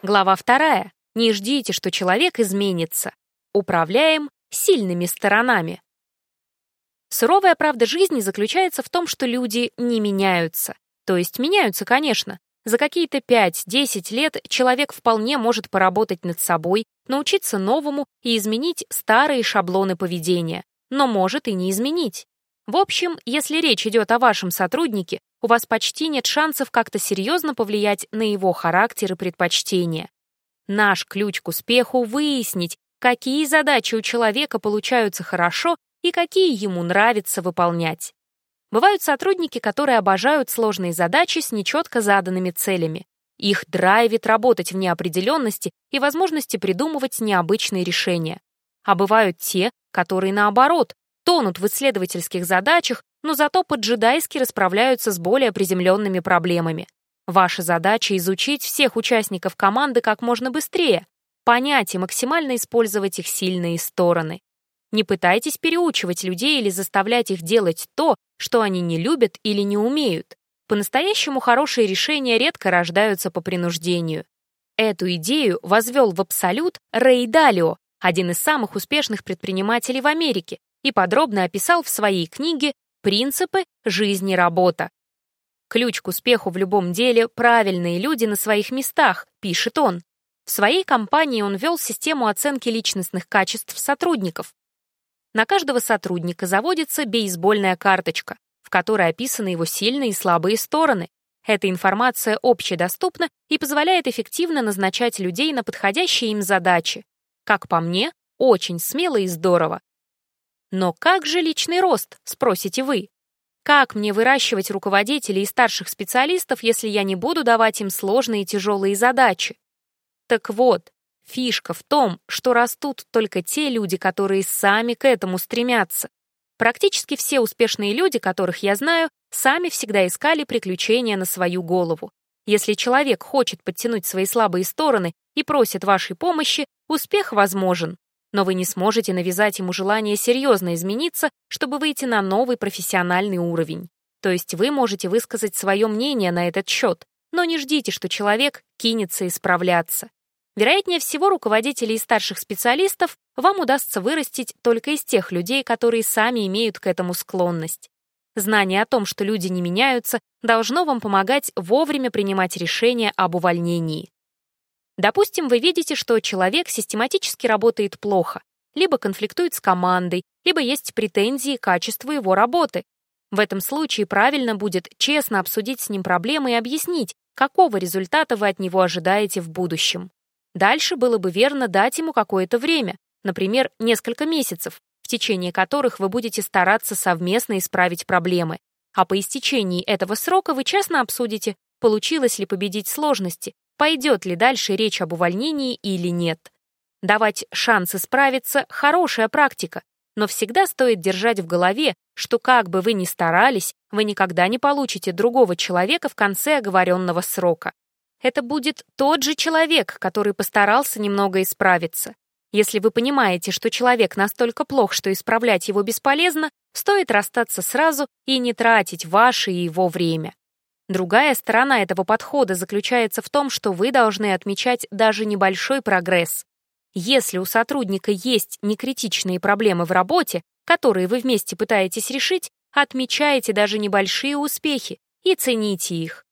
Глава вторая. Не ждите, что человек изменится. Управляем сильными сторонами. Суровая правда жизни заключается в том, что люди не меняются. То есть меняются, конечно. За какие-то 5-10 лет человек вполне может поработать над собой, научиться новому и изменить старые шаблоны поведения, но может и не изменить. В общем, если речь идет о вашем сотруднике, у вас почти нет шансов как-то серьезно повлиять на его характер и предпочтения. Наш ключ к успеху — выяснить, какие задачи у человека получаются хорошо и какие ему нравится выполнять. Бывают сотрудники, которые обожают сложные задачи с нечетко заданными целями. Их драйвит работать в неопределенности и возможности придумывать необычные решения. А бывают те, которые, наоборот, тонут в исследовательских задачах, но зато поджидайски расправляются с более приземленными проблемами. Ваша задача — изучить всех участников команды как можно быстрее, понять и максимально использовать их сильные стороны. Не пытайтесь переучивать людей или заставлять их делать то, что они не любят или не умеют. По-настоящему хорошие решения редко рождаются по принуждению. Эту идею возвел в абсолют Рэй Далио, один из самых успешных предпринимателей в Америке, и подробно описал в своей книге «Принципы жизни работа». Ключ к успеху в любом деле — правильные люди на своих местах, пишет он. В своей компании он ввел систему оценки личностных качеств сотрудников, на каждого сотрудника заводится бейсбольная карточка, в которой описаны его сильные и слабые стороны. Эта информация общедоступна и позволяет эффективно назначать людей на подходящие им задачи. Как по мне, очень смело и здорово. Но как же личный рост, спросите вы? Как мне выращивать руководителей и старших специалистов, если я не буду давать им сложные и тяжелые задачи? Так вот, Фишка в том, что растут только те люди, которые сами к этому стремятся. Практически все успешные люди, которых я знаю, сами всегда искали приключения на свою голову. Если человек хочет подтянуть свои слабые стороны и просит вашей помощи, успех возможен. Но вы не сможете навязать ему желание серьезно измениться, чтобы выйти на новый профессиональный уровень. То есть вы можете высказать свое мнение на этот счет, но не ждите, что человек кинется исправляться. Вероятнее всего, руководителей и старших специалистов вам удастся вырастить только из тех людей, которые сами имеют к этому склонность. Знание о том, что люди не меняются, должно вам помогать вовремя принимать решения об увольнении. Допустим, вы видите, что человек систематически работает плохо, либо конфликтует с командой, либо есть претензии к качеству его работы. В этом случае правильно будет честно обсудить с ним проблемы и объяснить, какого результата вы от него ожидаете в будущем. Дальше было бы верно дать ему какое-то время, например, несколько месяцев, в течение которых вы будете стараться совместно исправить проблемы. А по истечении этого срока вы честно обсудите, получилось ли победить сложности, пойдет ли дальше речь об увольнении или нет. Давать шанс исправиться — хорошая практика, но всегда стоит держать в голове, что как бы вы ни старались, вы никогда не получите другого человека в конце оговоренного срока. Это будет тот же человек, который постарался немного исправиться. Если вы понимаете, что человек настолько плох, что исправлять его бесполезно, стоит расстаться сразу и не тратить ваше и его время. Другая сторона этого подхода заключается в том, что вы должны отмечать даже небольшой прогресс. Если у сотрудника есть некритичные проблемы в работе, которые вы вместе пытаетесь решить, отмечайте даже небольшие успехи и цените их.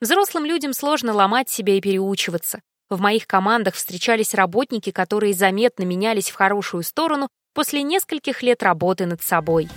Взрослым людям сложно ломать себя и переучиваться. В моих командах встречались работники, которые заметно менялись в хорошую сторону после нескольких лет работы над собой.